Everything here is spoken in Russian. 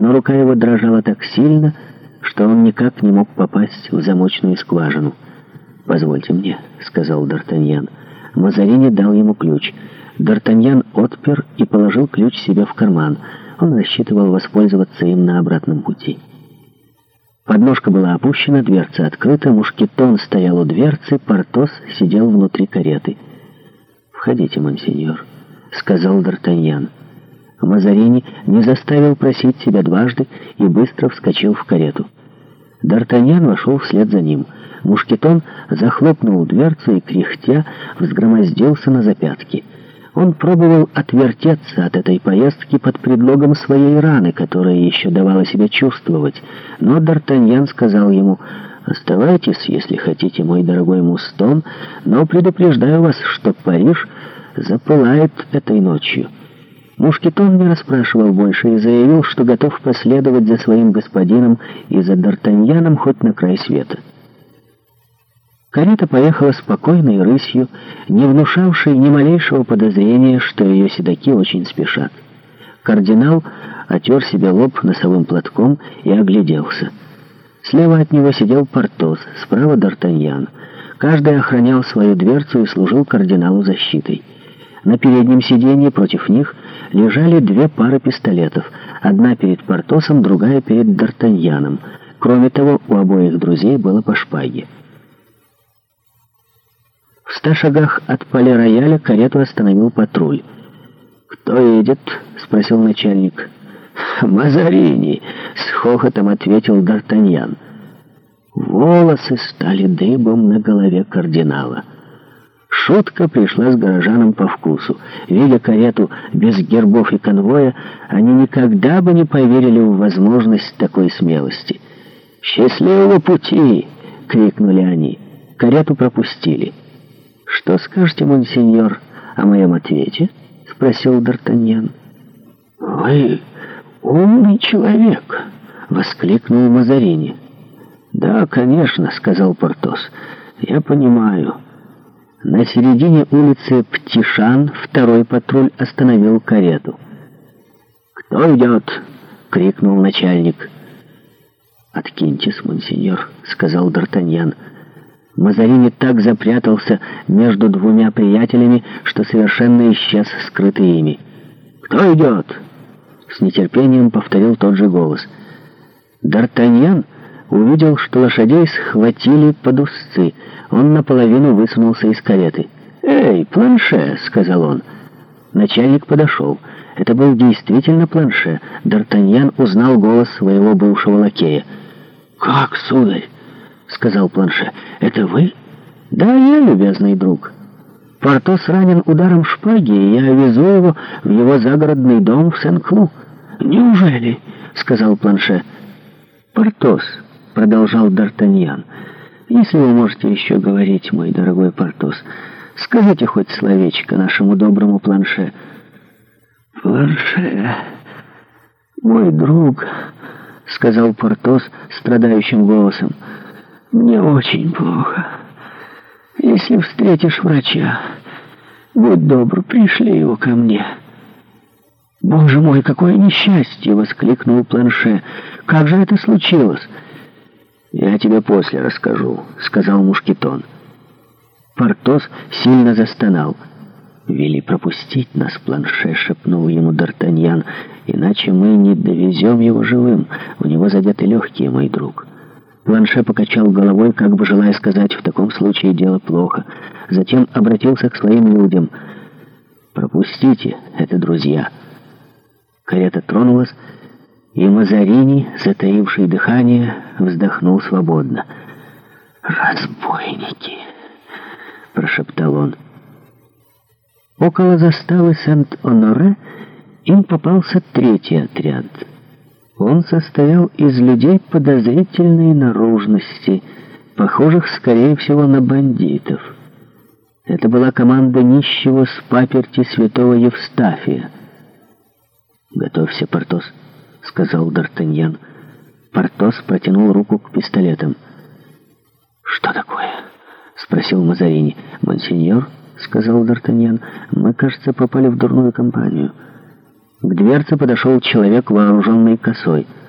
но рука его дрожала так сильно, что он никак не мог попасть в замочную скважину. «Позвольте мне», — сказал Д'Артаньян. Мазарини дал ему ключ. Д'Артаньян отпер и положил ключ себе в карман. Он рассчитывал воспользоваться им на обратном пути. Подножка была опущена, дверца открыта, мушкетон стоял у дверцы, Портос сидел внутри кареты. «Входите, монсеньор», — сказал Д'Артаньян. Мазарини не заставил просить себя дважды и быстро вскочил в карету. Д'Артаньян вошел вслед за ним. Мушкетон захлопнул дверцу и, кряхтя, взгромоздился на запятки. Он пробовал отвертеться от этой поездки под предлогом своей раны, которая еще давала себя чувствовать. Но Д'Артаньян сказал ему... «Оставайтесь, если хотите, мой дорогой Мустон, но предупреждаю вас, что Париж запылает этой ночью». Мушкетон не расспрашивал больше и заявил, что готов последовать за своим господином и за Д'Артаньяном хоть на край света. Карета поехала спокойной рысью, не внушавшей ни малейшего подозрения, что ее седаки очень спешат. Кардинал отер себе лоб носовым платком и огляделся. Слева от него сидел Портос, справа Д'Артаньян. Каждый охранял свою дверцу и служил кардиналу защитой. На переднем сиденье против них – лежали две пары пистолетов, одна перед Портосом, другая перед Д'Артаньяном. Кроме того, у обоих друзей было по шпаге. В ста шагах от поля рояля карету остановил патруль. «Кто едет?» — спросил начальник. «Мазарини!» — с хохотом ответил Д'Артаньян. Волосы стали дыбом на голове кардинала. Шутка пришла с горожанам по вкусу. Видя карету без гербов и конвоя, они никогда бы не поверили в возможность такой смелости. «Счастливого пути!» — крикнули они. Карету пропустили. «Что скажете, монсеньор, о моем ответе?» — спросил Д'Артаньян. «Вы умный человек!» — воскликнул Мазарини. «Да, конечно», — сказал Портос. «Я понимаю». На середине улицы Птишан второй патруль остановил карету. «Кто идет?» — крикнул начальник. «Откиньтесь, монсеньор», — сказал Д'Артаньян. Мазарини так запрятался между двумя приятелями, что совершенно исчез скрытый ими. «Кто идет?» — с нетерпением повторил тот же голос. «Д'Артаньян?» увидел, что лошадей схватили под узцы. Он наполовину высунулся из кареты. «Эй, планше!» — сказал он. Начальник подошел. Это был действительно планше. Д'Артаньян узнал голос своего бывшего лакея. «Как, сударь?» — сказал планше. «Это вы?» «Да, я, любезный друг». «Портос ранен ударом шпаги, и я везу его в его загородный дом в Сен-Клу». «Неужели?» — сказал планше. «Портос» продолжал Д'Артаньян. «Если вы можете еще говорить, мой дорогой Портос, скажите хоть словечко нашему доброму планше». «Планше, мой друг», — сказал Портос страдающим голосом, — «мне очень плохо. Если встретишь врача, будь добр, пришли его ко мне». «Боже мой, какое несчастье!» — воскликнул Планше. «Как же это случилось?» «Я тебе после расскажу», — сказал Мушкетон. Портос сильно застонал. «Вели пропустить нас, планше», — шепнул ему Д'Артаньян, «иначе мы не довезем его живым. У него задеты легкие, мой друг». Планше покачал головой, как бы желая сказать, в таком случае дело плохо. Затем обратился к своим людям. «Пропустите, это друзья». Карета тронулась, и Мазарини, затаивший дыхание, вздохнул свободно. «Разбойники!» — прошептал он. Около заставы Сент-Оноре им попался третий отряд. Он состоял из людей подозрительной наружности, похожих, скорее всего, на бандитов. Это была команда нищего с паперти святого Евстафия. «Готовься, Портос!» — сказал Д'Артаньян. Портос протянул руку к пистолетам. «Что такое?» — спросил Мазарини. «Монсеньор», — сказал Д'Артаньян, — «мы, кажется, попали в дурную компанию». К дверце подошел человек, вооруженный косой —